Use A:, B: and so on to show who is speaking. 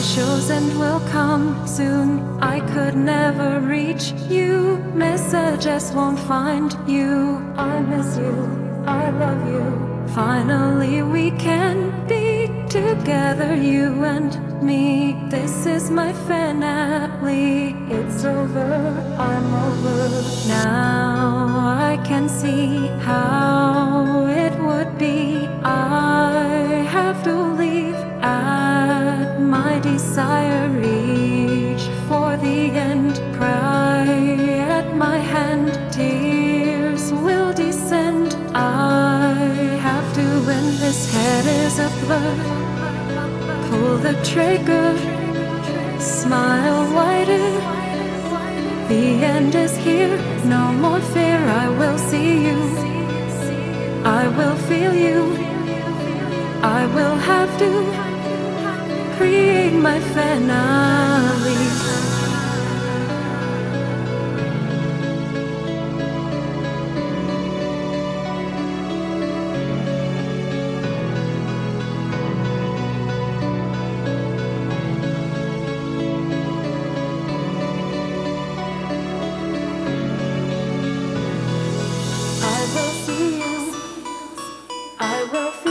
A: My show's and will come soon. I could never reach you. Messages won't find you. I miss you. I love you. Finally, we can be together, you and me. This is my finale. It's over. I'm over. Now I can see how this. Head is a blur. Pull the trigger. Smile wider. The end is here. No more fear. I will see you. I will feel you. I will have to create my finale. I will